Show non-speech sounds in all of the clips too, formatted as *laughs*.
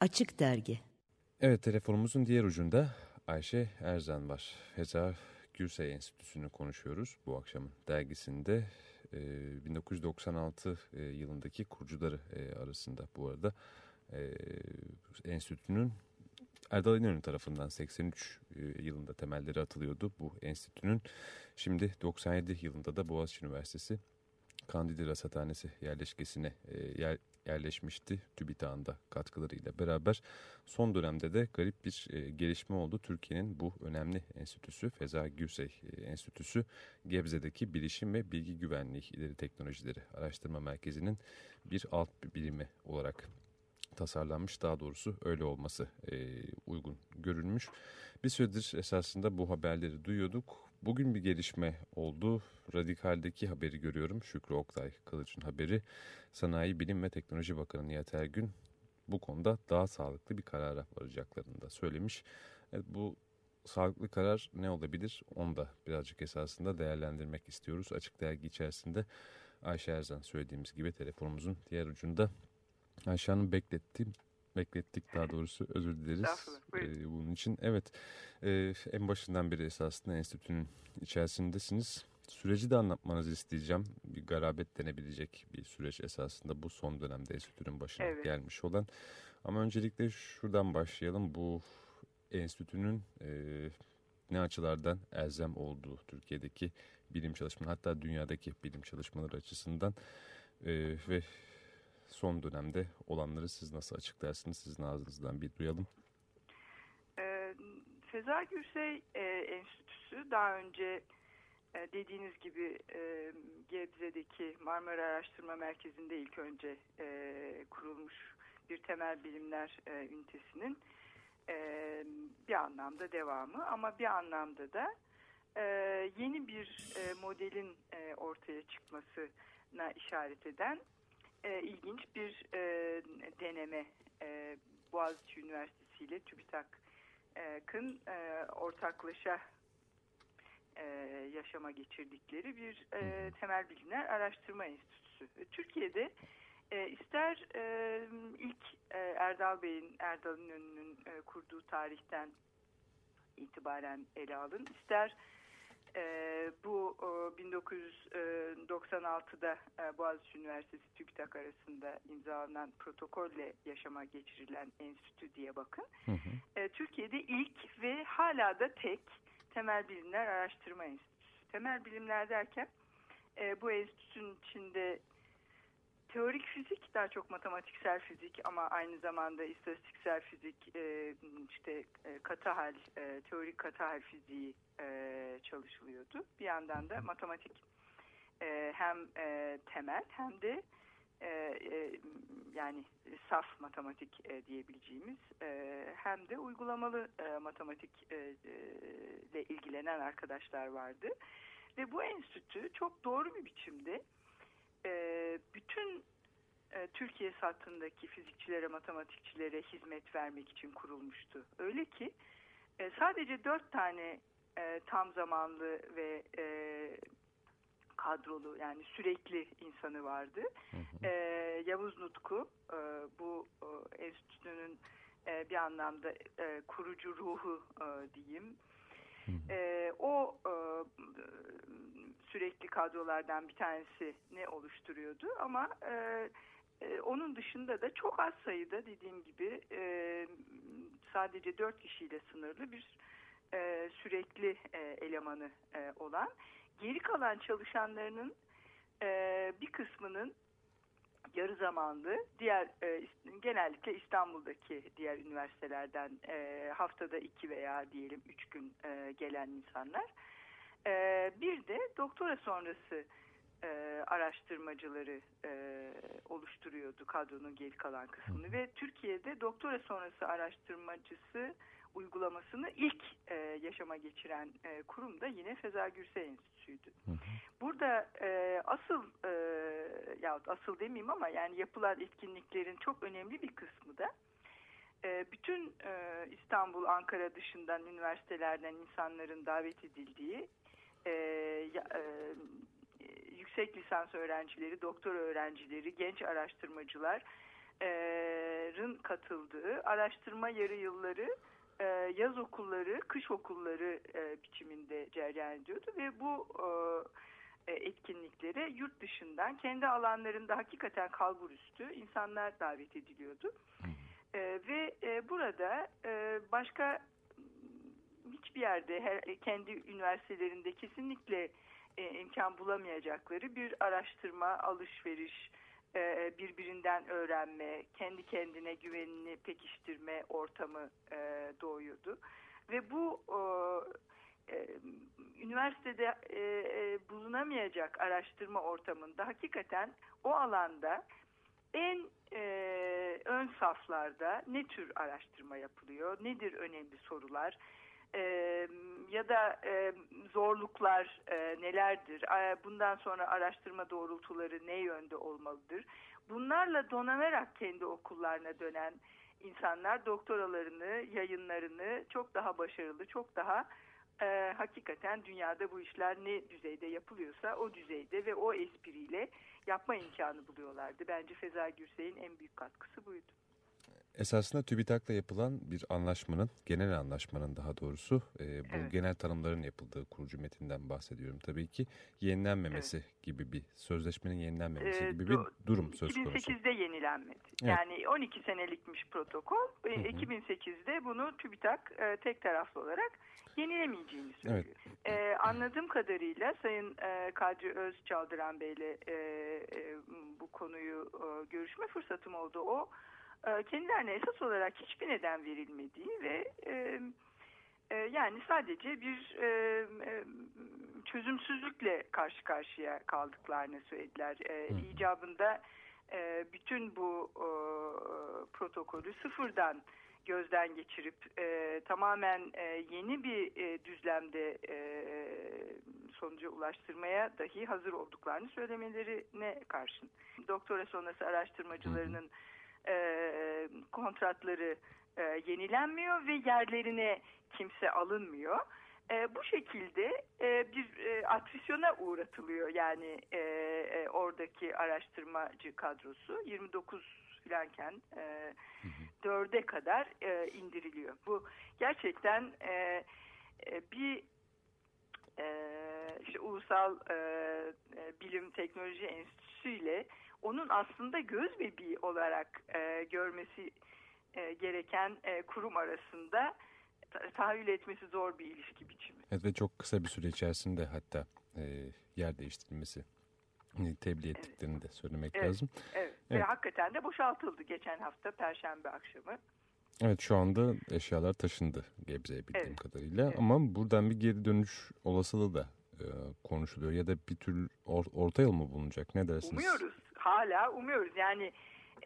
Açık Dergi Evet telefonumuzun diğer ucunda Ayşe Erzan var. Feza Gürsey Enstitüsü'nü konuşuyoruz bu akşamın dergisinde. E, 1996 e, yılındaki kurucuları e, arasında bu arada e, enstitünün Erdal İnönü tarafından 83 e, yılında temelleri atılıyordu bu enstitünün. Şimdi 97 yılında da Boğaziçi Üniversitesi Kandili Rasathanesi yerleşkesine yer, yerleşmişti TÜBİTAK'ın katkılarıyla beraber. Son dönemde de garip bir e, gelişme oldu. Türkiye'nin bu önemli enstitüsü Feza Gürsey e, Enstitüsü Gebze'deki Bilişim ve Bilgi Güvenliği İleri Teknolojileri Araştırma Merkezi'nin bir alt birimi olarak tasarlanmış daha doğrusu öyle olması e, uygun görülmüş. Bir süredir esasında bu haberleri duyuyorduk. Bugün bir gelişme oldu. Radikal'deki haberi görüyorum. Şükrü Oktay Kılıç'ın haberi. Sanayi Bilim ve Teknoloji Bakanı Nihat Ergün bu konuda daha sağlıklı bir karara varacaklarını da söylemiş. Evet, bu sağlıklı karar ne olabilir? Onu da birazcık esasında değerlendirmek istiyoruz. Açık dergi içerisinde Ayşe Erzan söylediğimiz gibi telefonumuzun diğer ucunda Ayşe Hanım beklettim. Beklettik daha doğrusu özür dileriz ee, bunun için. Evet e, en başından beri esasında enstitünün içerisindesiniz. Süreci de anlatmanızı isteyeceğim. Bir garabet denebilecek bir süreç esasında bu son dönemde enstitünün başına evet. gelmiş olan. Ama öncelikle şuradan başlayalım. Bu enstitünün e, ne açılardan elzem olduğu Türkiye'deki bilim çalışmaları hatta dünyadaki bilim çalışmaları açısından e, ve son dönemde olanları siz nasıl açıklarsınız? Sizin ağzınızdan bir duyalım. E, Feza Gürsey e, Enstitüsü daha önce e, dediğiniz gibi e, Gebze'deki Marmara Araştırma Merkezi'nde ilk önce e, kurulmuş bir temel bilimler e, ünitesinin e, bir anlamda devamı ama bir anlamda da e, yeni bir e, modelin e, ortaya çıkmasına işaret eden e, ilginç bir e, deneme e, Boğaziçi Üniversitesi ile TÜBİTAK'ın e, ortaklaşa e, yaşama geçirdikleri bir e, temel bilimler araştırma enstitüsü. Türkiye'de e, ister e, ilk e, Erdal Bey'in, Erdal'ın önünün e, kurduğu tarihten itibaren ele alın, ister e, bu e, 1996'da e, Boğaziçi Üniversitesi TÜBİTAK arasında imzalanan protokolle yaşama geçirilen enstitü diye bakın. Hı hı. E, Türkiye'de ilk ve hala da tek temel bilimler araştırma enstitüsü. Temel bilimler derken e, bu enstitünün içinde teorik fizik daha çok matematiksel fizik ama aynı zamanda istatistiksel fizik e, işte e, katı hal e, teorik katı hal fiziği e, çalışılıyordu. Bir yandan da matematik e, hem e, temel hem de e, e, yani saf matematik e, diyebileceğimiz e, hem de uygulamalı e, matematik e, e, ile ilgilenen arkadaşlar vardı. Ve bu enstitü çok doğru bir biçimde e, bütün e, Türkiye sattığındaki fizikçilere, matematikçilere hizmet vermek için kurulmuştu. Öyle ki e, sadece dört tane e, tam zamanlı ve e, kadrolu yani sürekli insanı vardı. Hı hı. E, Yavuz Nutku e, bu e, enstitünün e, bir anlamda e, kurucu ruhu e, diyeyim. E, o e, sürekli kadrolardan bir tanesi ne oluşturuyordu. Ama e, e, onun dışında da çok az sayıda dediğim gibi e, sadece dört kişiyle sınırlı bir e, sürekli e, elemanı e, olan geri kalan çalışanlarının e, bir kısmının yarı zamanlı diğer e, genellikle İstanbul'daki diğer üniversitelerden e, haftada iki veya diyelim üç gün e, gelen insanlar e, bir de doktora sonrası e, araştırmacıları e, oluşturuyordu kadronun geri kalan kısmını. Ve Türkiye'de doktora sonrası araştırmacısı uygulamasını ilk e, yaşama geçiren e, kurum da yine Feza Gürsey Enstitüsü'ydü. Burada e, asıl e, yahut asıl demeyeyim ama yani yapılan etkinliklerin çok önemli bir kısmı da e, bütün e, İstanbul, Ankara dışından üniversitelerden insanların davet edildiği e, e, yüksek lisans öğrencileri, doktor öğrencileri, genç araştırmacılar katıldığı araştırma yarı yılları yaz okulları, kış okulları biçiminde cereyan ediyordu ve bu etkinliklere yurt dışından kendi alanlarında hakikaten kalburüstü insanlar davet ediliyordu. Ve burada başka hiçbir yerde her, kendi üniversitelerinde kesinlikle imkan bulamayacakları bir araştırma, alışveriş, e, birbirinden öğrenme, kendi kendine güvenini pekiştirme ortamı e, doğuyordu. Ve bu e, üniversitede bulunamayacak araştırma ortamında hakikaten o alanda en ön saflarda ne tür araştırma yapılıyor, nedir önemli sorular, e, ya da e, zorluklar e, nelerdir? Bundan sonra araştırma doğrultuları ne yönde olmalıdır? Bunlarla donanarak kendi okullarına dönen insanlar doktoralarını, yayınlarını çok daha başarılı, çok daha e, hakikaten dünyada bu işler ne düzeyde yapılıyorsa o düzeyde ve o espriyle yapma imkanı buluyorlardı. Bence Feza Gürsey'in en büyük katkısı buydu. Esasında TÜBİTAK'la yapılan bir anlaşmanın, genel anlaşmanın daha doğrusu e, bu evet. genel tanımların yapıldığı kurucu metinden bahsediyorum. Tabii ki yenilenmemesi evet. gibi bir, sözleşmenin yenilenmemesi ee, gibi bir durum söz konusu. 2008'de yenilenmedi. Evet. Yani 12 senelikmiş protokol. Hı hı. 2008'de bunu TÜBİTAK e, tek taraflı olarak yenilemeyeceğini söylüyor. Evet. Ee, anladığım kadarıyla Sayın e, Kadri Özçaldıran Bey'le e, e, bu konuyu e, görüşme fırsatım oldu. O e, kendilerine esas olarak hiçbir neden verilmediği ve e, e, yani sadece bir e, e, çözümsüzlükle karşı karşıya kaldıklarını söylediler. E, icabında e, bütün bu e, protokolü sıfırdan gözden geçirip e, tamamen e, yeni bir e, düzlemde e, sonuca ulaştırmaya dahi hazır olduklarını söylemelerine karşın. Doktora sonrası araştırmacılarının hı hı e, kontratları e, yenilenmiyor ve yerlerine kimse alınmıyor. E, bu şekilde e, bir e, atrisyona uğratılıyor yani e, e, oradaki araştırmacı kadrosu 29 filanken e, dörde kadar e, indiriliyor. Bu gerçekten e, e, bir e, işte Ulusal e, e Bilim Teknoloji Enstitüsü ile onun aslında göz bebeği olarak e, görmesi e, gereken e, kurum arasında tahayyül etmesi zor bir ilişki biçimi. Evet ve çok kısa bir süre içerisinde hatta e, yer değiştirilmesi hani tebliğ ettiklerini evet. de söylemek evet, lazım. Evet. evet ve hakikaten de boşaltıldı geçen hafta Perşembe akşamı. Evet şu anda eşyalar taşındı Gebze'ye bildiğim evet. kadarıyla evet. ama buradan bir geri dönüş olasılığı da e, konuşuluyor ya da bir tür or, orta yol mu bulunacak ne dersiniz? Umuyoruz hala umuyoruz. Yani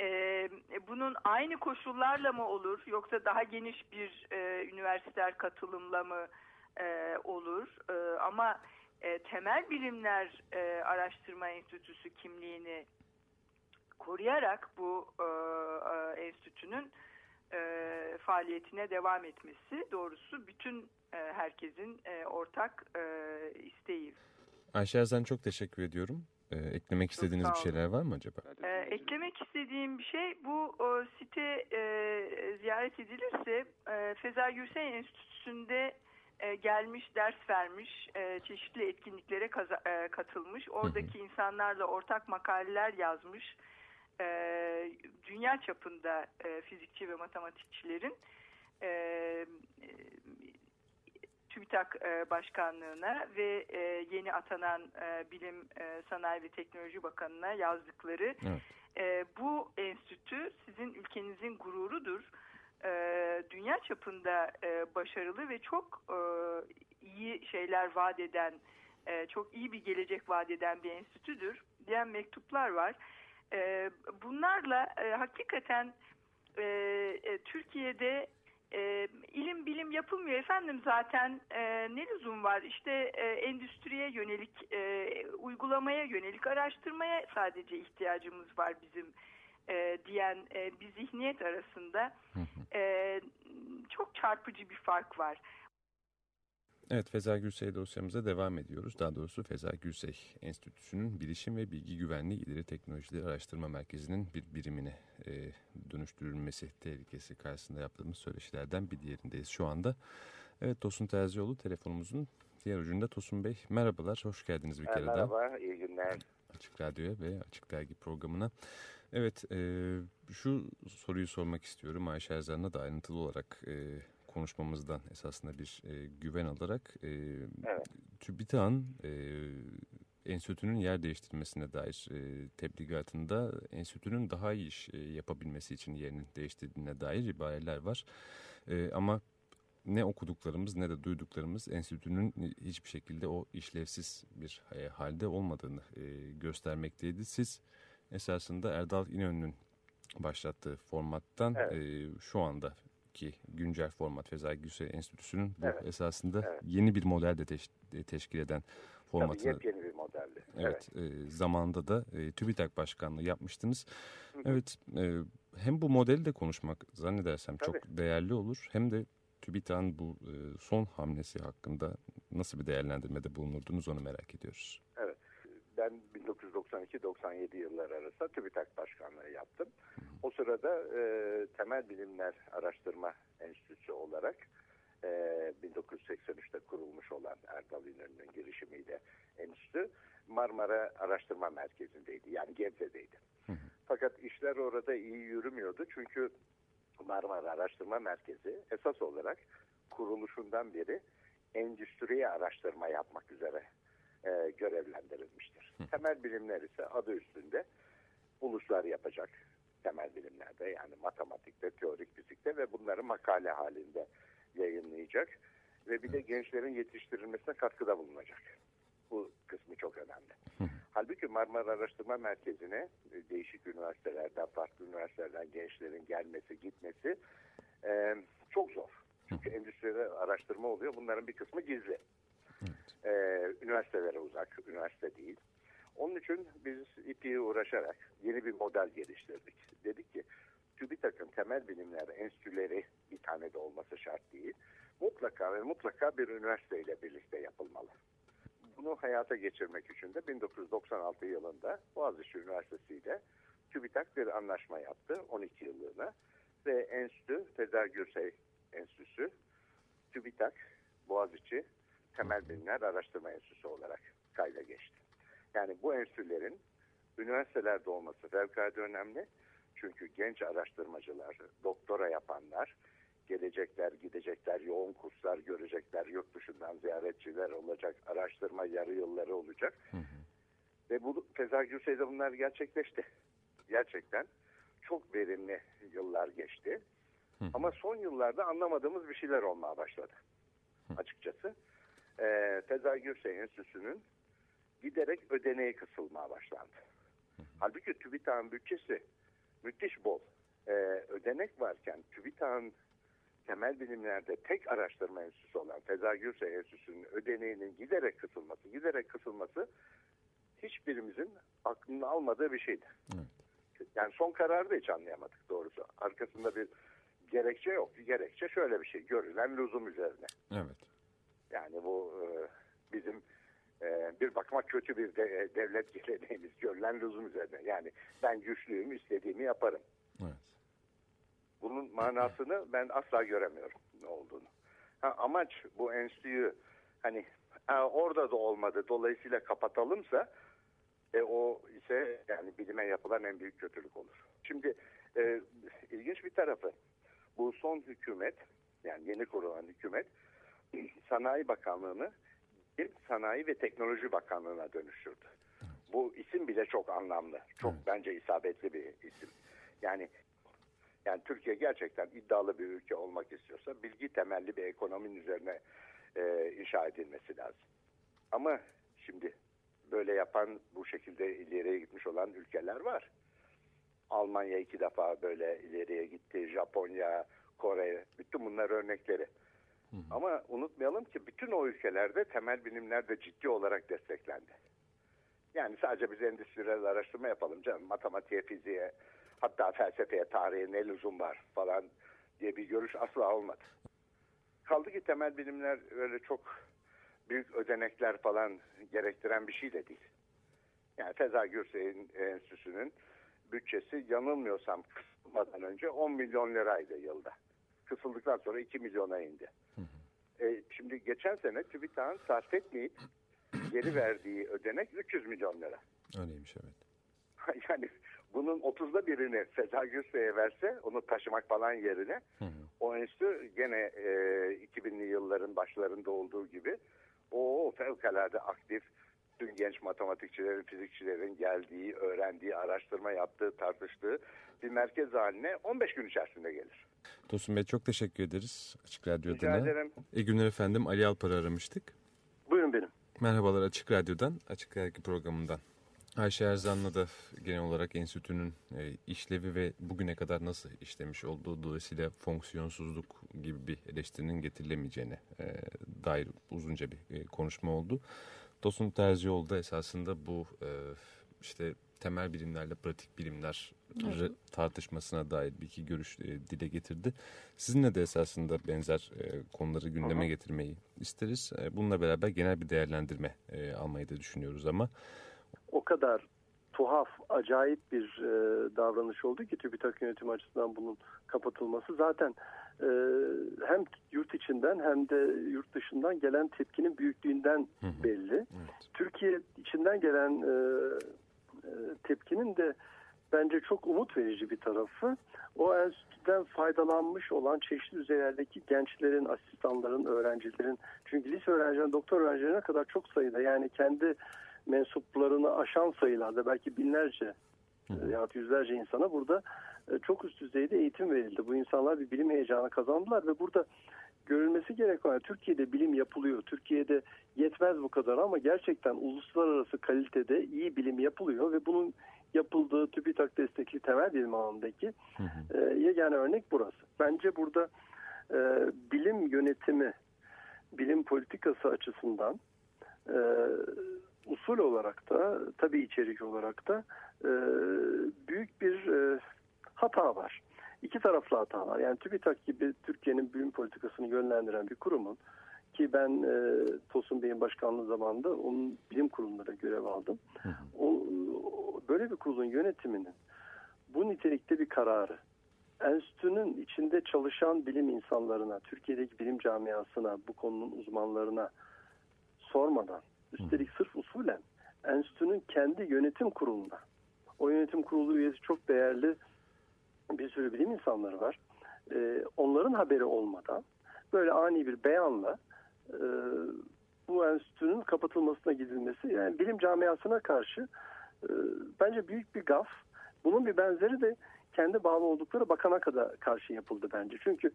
e, bunun aynı koşullarla mı olur yoksa daha geniş bir e, üniversiteler katılımla mı e, olur? E, ama e, temel bilimler e, araştırma enstitüsü kimliğini koruyarak bu e, e, enstitünün e, faaliyetine devam etmesi doğrusu bütün e, herkesin e, ortak e, isteği. Ayşe Erzen çok teşekkür ediyorum. Ee, eklemek istediğiniz bir şeyler var mı acaba? Ee, eklemek istediğim bir şey bu o, site e, ziyaret edilirse e, Feza Gürsen Enstitüsü'nde e, gelmiş, ders vermiş, e, çeşitli etkinliklere kaza, e, katılmış, oradaki hı hı. insanlarla ortak makaleler yazmış, e, dünya çapında e, fizikçi ve matematikçilerin e, TÜBİTAK e, Başkanlığı'na ve e, yeni atanan e, Bilim, Sanayi ve Teknoloji Bakanı'na yazdıkları evet. bu enstitü sizin ülkenizin gururudur. Dünya çapında başarılı ve çok iyi şeyler vaat eden, çok iyi bir gelecek vaat eden bir enstitüdür diyen mektuplar var. Bunlarla hakikaten Türkiye'de e, ilim bilim yapılmıyor efendim zaten. E, ne lüzum var? İşte e, endüstriye yönelik e, uygulamaya yönelik araştırmaya sadece ihtiyacımız var bizim e, diyen e, bir zihniyet arasında. E, çok çarpıcı bir fark var. Evet Feza Gülsey dosyamıza devam ediyoruz. Daha doğrusu Feza Gülsey Enstitüsü'nün Bilişim ve Bilgi Güvenliği İleri Teknolojileri Araştırma Merkezi'nin bir birimine e, dönüştürülmesi tehlikesi karşısında yaptığımız söyleşilerden bir diğerindeyiz şu anda. Evet Tosun Terzioğlu telefonumuzun diğer ucunda Tosun Bey. Merhabalar, hoş geldiniz bir kere Merhaba, daha. Merhaba, iyi günler. Açık Radyo'ya ve Açık Dergi programına. Evet, e, şu soruyu sormak istiyorum Ayşe Erzan'la da ayrıntılı olarak e, konuşmamızdan esasında bir e, güven alarak. E, evet. TÜBİTAK'ın e, enstitünün yer değiştirmesine dair e, tebligatında enstitünün daha iyi iş e, yapabilmesi için yerinin değiştirdiğine dair ibareler var. E, ama ne okuduklarımız ne de duyduklarımız enstitünün hiçbir şekilde o işlevsiz bir e, halde olmadığını e, göstermekteydi. Siz esasında Erdal İnönü'nün başlattığı formattan evet. e, şu anda ki güncel format Feza Gülsey Enstitüsü'nün bu evet. esasında evet. yeni bir model de teş teşkil eden formatını. Tabii yepyeni bir modeldi. Evet, evet. E, zamanında da e, TÜBİTAK Başkanlığı yapmıştınız. Hı -hı. Evet, e, hem bu modeli de konuşmak zannedersem Tabii. çok değerli olur hem de TÜBİTAK'ın bu e, son hamlesi hakkında nasıl bir değerlendirmede bulunurdunuz onu merak ediyoruz. Evet, ben 1992-97 yılları arasında TÜBİTAK Başkanlığı yaptım. O sırada e, Temel Bilimler Araştırma Enstitüsü olarak e, 1983'te kurulmuş olan Erdal İnönü'nün girişimiyle enstitü Marmara Araştırma Merkezi'ndeydi. Yani Gebze'deydi. Hı -hı. Fakat işler orada iyi yürümüyordu çünkü Marmara Araştırma Merkezi esas olarak kuruluşundan beri endüstriye araştırma yapmak üzere e, görevlendirilmiştir. Hı. Temel bilimler ise adı üstünde uluslar yapacak temel bilimlerde yani matematikte, teorik fizikte ve bunları makale halinde yayınlayacak ve bir de gençlerin yetiştirilmesine katkıda bulunacak. Bu kısmı çok önemli. Hı. Halbuki Marmara Araştırma Merkezi'ne değişik üniversitelerden, farklı üniversitelerden gençlerin gelmesi, gitmesi e, çok zor. Çünkü endüstride araştırma oluyor. Bunların bir kısmı gizli. E, üniversitelere uzak, üniversite değil. Onun için biz ipi uğraşarak yeni bir model geliştirdik. Dedik ki TÜBİTAK'ın temel bilimler enstitüleri bir tane de olması şart değil. Mutlaka ve mutlaka bir üniversiteyle birlikte yapılmalı. Bunu hayata geçirmek için de 1996 yılında Boğaziçi Üniversitesi ile TÜBİTAK bir anlaşma yaptı 12 yıllığına ve enstitü Feza Gürsey Enstitüsü TÜBİTAK Boğaziçi Temel Bilimler Araştırma Enstitüsü olarak kayda geçti. Yani bu enstitülerin üniversitelerde olması fevkalade önemli. Çünkü genç araştırmacılar, doktora yapanlar gelecekler, gidecekler, yoğun kurslar görecekler, yurt dışından ziyaretçiler olacak, araştırma yarı yılları olacak. Hı hı. Ve bu Feza Gülsey'de bunlar gerçekleşti. Gerçekten çok verimli yıllar geçti. Hı. Ama son yıllarda anlamadığımız bir şeyler olmaya başladı. Hı. Açıkçası. Ee, Feza Gürsey Enstitüsü'nün giderek ödeneği kısılmaya başlandı. Halbuki TÜBİTAK'ın bütçesi müthiş bol. Ee, ödenek varken TÜBİTAK'ın temel bilimlerde tek araştırma enstitüsü olan Feza Gürsey Enstitüsü'nün ödeneğinin giderek kısılması, giderek kısılması hiçbirimizin aklını almadığı bir şeydi. Evet. Yani son kararı da hiç anlayamadık doğrusu. Arkasında bir gerekçe yok. Gerekçe şöyle bir şey. Görülen lüzum üzerine. Evet. Yani bu e, bizim e, bir bakıma kötü bir de, devlet *laughs* geleneğimiz. Görülen lüzum üzerine. Yani ben güçlüyüm, istediğimi yaparım. Evet. Bunun manasını ben asla göremiyorum ne olduğunu. Ha, amaç bu enstitüyü hani ha, orada da olmadı dolayısıyla kapatalımsa e, o ise yani bilime yapılan en büyük kötülük olur. Şimdi e, ilginç bir tarafı bu son hükümet yani yeni kurulan hükümet Sanayi Bakanlığı'nı bir Sanayi ve Teknoloji Bakanlığı'na dönüştürdü. Bu isim bile çok anlamlı. Çok evet. bence isabetli bir isim. Yani yani Türkiye gerçekten iddialı bir ülke olmak istiyorsa bilgi temelli bir ekonominin üzerine e, inşa edilmesi lazım. Ama şimdi böyle yapan bu şekilde ileriye gitmiş olan ülkeler var. Almanya iki defa böyle ileriye gitti. Japonya, Kore, bütün bunlar örnekleri. Hı. Ama unutmayalım ki bütün o ülkelerde temel bilimler de ciddi olarak desteklendi. Yani sadece biz endüstriyel araştırma yapalım canım. Matematiğe, fiziğe, hatta felsefeye, tarihe ne lüzum var falan diye bir görüş asla olmadı. Kaldı ki temel bilimler öyle çok büyük ödenekler falan gerektiren bir şey de değil. Yani Feza Gürsey'in enstitüsünün bütçesi yanılmıyorsam kısılmadan önce 10 milyon liraydı yılda. Kısıldıktan sonra 2 milyona indi. Şimdi geçen sene TÜBİTAK'ın sarf etmeyip geri verdiği ödenek 300 milyon lira. Öyleymiş evet. *laughs* yani bunun 30'da birini Feza Gürsey'e verse onu taşımak falan yerine Hı hı. o enstitü gene e, 2000'li yılların başlarında olduğu gibi o fevkalade aktif tüm genç matematikçilerin, fizikçilerin geldiği, öğrendiği, araştırma yaptığı, tartıştığı bir merkez haline 15 gün içerisinde gelir. Tosun Bey çok teşekkür ederiz Açık Radyo Rica adına. ederim. İyi günler efendim. Ali Alpar'ı aramıştık. Buyurun benim. Merhabalar Açık Radyo'dan, Açık Dergi programından. Ayşe Erzan'la da genel olarak enstitünün e, işlevi ve bugüne kadar nasıl işlemiş olduğu dolayısıyla fonksiyonsuzluk gibi bir eleştirinin getirilemeyeceğine e, dair uzunca bir e, konuşma oldu. Tosun Terzioğlu da esasında bu işte temel bilimlerle pratik bilimler Evet. tartışmasına dair bir iki görüş e, dile getirdi. Sizinle de esasında benzer e, konuları gündeme Aha. getirmeyi isteriz. E, bununla beraber genel bir değerlendirme e, almayı da düşünüyoruz ama O kadar tuhaf, acayip bir e, davranış oldu ki TÜBİTAK yönetimi açısından bunun kapatılması. Zaten e, hem yurt içinden hem de yurt dışından gelen tepkinin büyüklüğünden Hı hı. belli. evet. Türkiye içinden gelen e, e, tepkinin de bence çok umut verici bir tarafı. O enstitüden faydalanmış olan çeşitli düzeylerdeki gençlerin, asistanların, öğrencilerin, çünkü lise öğrencilerin, doktor öğrencilerine kadar çok sayıda yani kendi mensuplarını aşan sayılarda belki binlerce yahut yüzlerce insana burada e, çok üst düzeyde eğitim verildi. Bu insanlar bir bilim heyecanı kazandılar ve burada görülmesi gereken yani Türkiye'de bilim yapılıyor. Türkiye'de yetmez bu kadar ama gerçekten uluslararası kalitede iyi bilim yapılıyor ve bunun yapıldığı TÜBİTAK destekli temel bilim alanındaki Hı hı. e, yegane örnek burası. Bence burada e, bilim yönetimi, bilim politikası açısından e, usul olarak da tabii içerik olarak da e, büyük bir e, hata var. İki taraflı hata var. Yani TÜBİTAK gibi Türkiye'nin bilim politikasını yönlendiren bir kurumun ki ben e, Tosun Bey'in başkanlığı zamanında onun bilim kurulunda görev aldım. Hı hı. O, o- böyle bir kurulun yönetiminin bu nitelikte bir kararı enstitünün içinde çalışan bilim insanlarına, Türkiye'deki bilim camiasına, bu konunun uzmanlarına sormadan, üstelik sırf usulen enstitünün kendi yönetim kuruluna, o yönetim kurulu üyesi çok değerli bir sürü bilim insanları var. Ee, onların haberi olmadan böyle ani bir beyanla e, bu enstitünün kapatılmasına gidilmesi yani bilim camiasına karşı bence büyük bir gaf. Bunun bir benzeri de kendi bağlı oldukları bakana kadar karşı yapıldı bence. Çünkü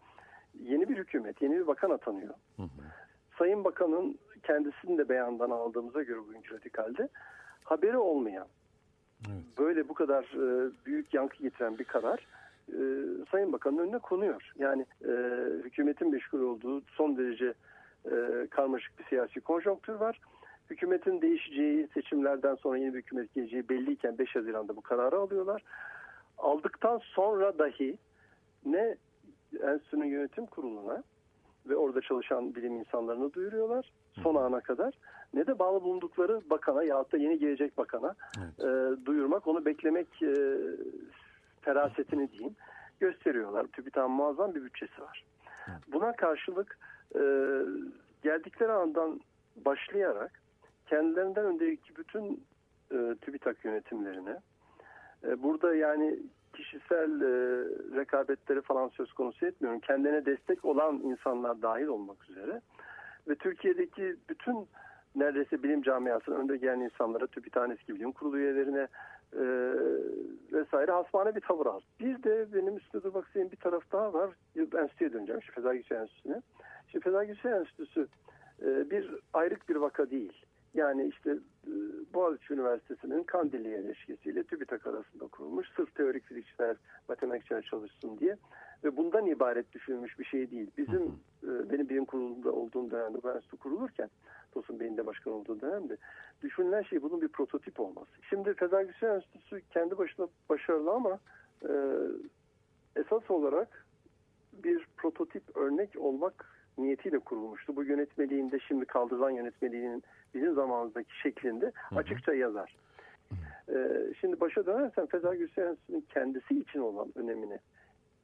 yeni bir hükümet, yeni bir bakan atanıyor. Hı hı. Sayın Bakan'ın kendisini de beyandan aldığımıza göre bugünkü radikalde haberi olmayan, Evet. böyle bu kadar e, büyük yankı getiren bir karar e, Sayın Bakan'ın önüne konuyor. Yani e, hükümetin meşgul olduğu son derece e, karmaşık bir siyasi konjonktür var. Hükümetin değişeceği, seçimlerden sonra yeni bir hükümet geleceği belliyken 5 Haziran'da bu kararı alıyorlar. Aldıktan sonra dahi ne enstitünün yönetim kuruluna ve orada çalışan bilim insanlarını duyuruyorlar son ana kadar ne de bağlı bulundukları bakana yahut da yeni gelecek bakana Evet. e, duyurmak, onu beklemek e, ferasetini diyeyim gösteriyorlar. TÜBİTAK'ın muazzam bir bütçesi var. Buna karşılık e, geldikleri andan başlayarak kendilerinden öndeki bütün e, TÜBİTAK yönetimlerine e, burada yani kişisel e, rekabetleri falan söz konusu etmiyorum. Kendine destek olan insanlar dahil olmak üzere ve Türkiye'deki bütün neredeyse bilim camiasının önde gelen insanlara, TÜBİTAK'ın eski bilim kurulu üyelerine e, vesaire hasmane bir tavır aldı. Bir de benim üstüne durmak istediğim bir taraf daha var. Enstitüye döneceğim. Şimdi Feza Güçlü Enstitüsü'ne. Şimdi Feza Güçlü Enstitüsü e, bir ayrık bir vaka değil. Yani işte e, Boğaziçi Üniversitesi'nin Kandilli ilişkisiyle TÜBİTAK arasında kurulmuş. Sırf teorik fizikçiler, matematikçiler çalışsın diye. Ve bundan ibaret düşünülmüş bir şey değil. Bizim, e, benim bilim kurulunda olduğum dönemde bu enstitü kurulurken, Tosun Bey'in de başkan olduğu dönemde düşünülen şey bunun bir prototip olması. Şimdi Güçlü Enstitüsü kendi başına başarılı ama e, esas olarak bir prototip örnek olmak niyetiyle kurulmuştu. Bu yönetmeliğinde şimdi kaldırılan yönetmeliğinin bizim zamanımızdaki şeklinde açıkça yazar. Ee, şimdi başa dönersen Feza Gülseren kendisi için olan önemini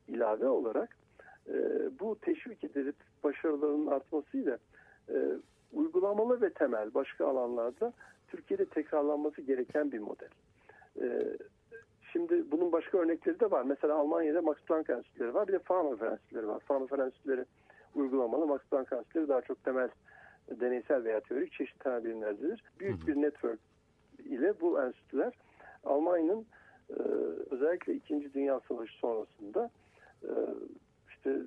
ilave olarak e, bu teşvik edilip başarılarının artmasıyla e, uygulamalı ve temel başka alanlarda Türkiye'de tekrarlanması gereken bir model. E, şimdi bunun başka örnekleri de var. Mesela Almanya'da Max Planck Enstitüleri var. Bir de Fraunhofer Enstitüleri var. Fraunhofer Enstitüleri uygulamalı. Max Planck daha çok temel deneysel veya teorik çeşitli temel bilimlerdedir. Büyük bir network ile bu enstitüler Almanya'nın e, özellikle 2. Dünya Savaşı sonrasında e, işte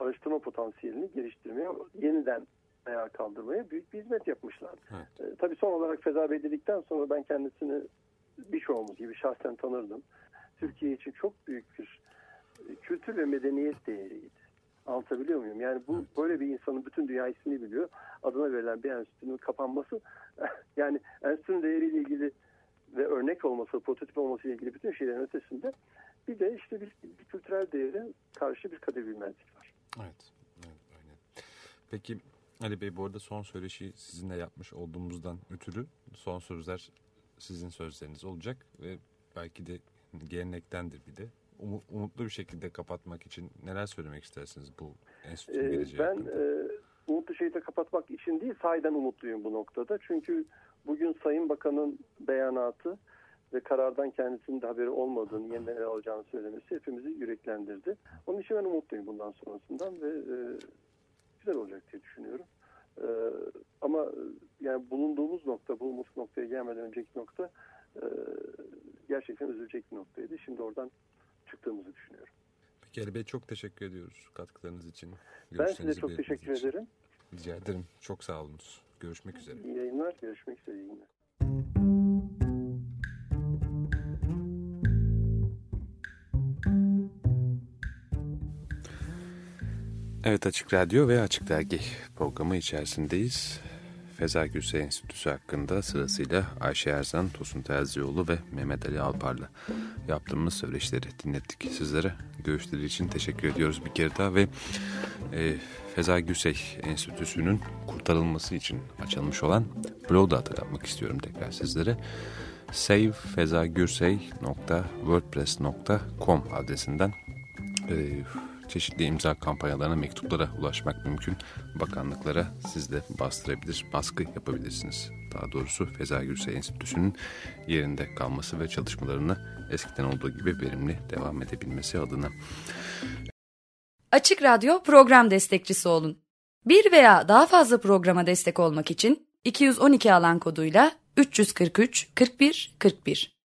araştırma potansiyelini geliştirmeye, yeniden ayağa kaldırmaya büyük bir hizmet yapmışlar. Evet. E, tabii son olarak Feza Bey dedikten sonra ben kendisini birçoğumuz gibi şahsen tanırdım. Türkiye için çok büyük bir kültür ve medeniyet değeriydi. Anlatabiliyor muyum? Yani bu evet. böyle bir insanın bütün dünya ismini biliyor. Adına verilen bir enstitünün kapanması *laughs* yani enstitünün değeriyle ilgili ve örnek olması, prototip olması ile ilgili bütün şeylerin ötesinde bir de işte bir, bir kültürel değere karşı bir kadir bilmezlik var. Evet. evet aynen. Peki Ali Bey bu arada son söyleşi sizinle yapmış olduğumuzdan ötürü son sözler sizin sözleriniz olacak ve belki de gelenektendir bir de umutlu bir şekilde kapatmak için neler söylemek istersiniz bu enstitünün ee, geleceği Ben hakkında? e, umutlu şekilde kapatmak için değil sahiden umutluyum bu noktada. Çünkü bugün Sayın Bakan'ın beyanatı ve karardan kendisinin de haberi olmadığını yeniden ele alacağını söylemesi hepimizi yüreklendirdi. Onun için ben umutluyum bundan sonrasından ve e, güzel olacak diye düşünüyorum. E, ama yani bulunduğumuz nokta, bu umut noktaya gelmeden önceki nokta e, gerçekten üzülecek bir noktaydı. Şimdi oradan çıktığımızı düşünüyorum. Peki Ali Bey çok teşekkür ediyoruz katkılarınız için. Ben size çok teşekkür için. ederim. Rica ederim. Çok sağ olunuz. Görüşmek üzere. İyi yayınlar. Görüşmek üzere. İyi günler. Evet Açık Radyo ve Açık Dergi programı içerisindeyiz. Feza Gülse Enstitüsü hakkında sırasıyla Ayşe Erzan, Tosun Terzioğlu ve Mehmet Ali Alpar'la yaptığımız söyleşileri dinlettik sizlere. Görüşleri için teşekkür ediyoruz bir kere daha ve e, Feza Gülsey Enstitüsü'nün kurtarılması için açılmış olan blogu da hatırlatmak istiyorum tekrar sizlere. savefezagursey.wordpress.com adresinden e, çeşitli imza kampanyalarına, mektuplara ulaşmak mümkün. Bakanlıklara siz de bastırabilir, baskı yapabilirsiniz. Daha doğrusu Feza Gürsey Enstitüsü'nün yerinde kalması ve çalışmalarını eskiden olduğu gibi verimli devam edebilmesi adına. Açık Radyo program destekçisi olun. Bir veya daha fazla programa destek olmak için 212 alan koduyla 343 41 41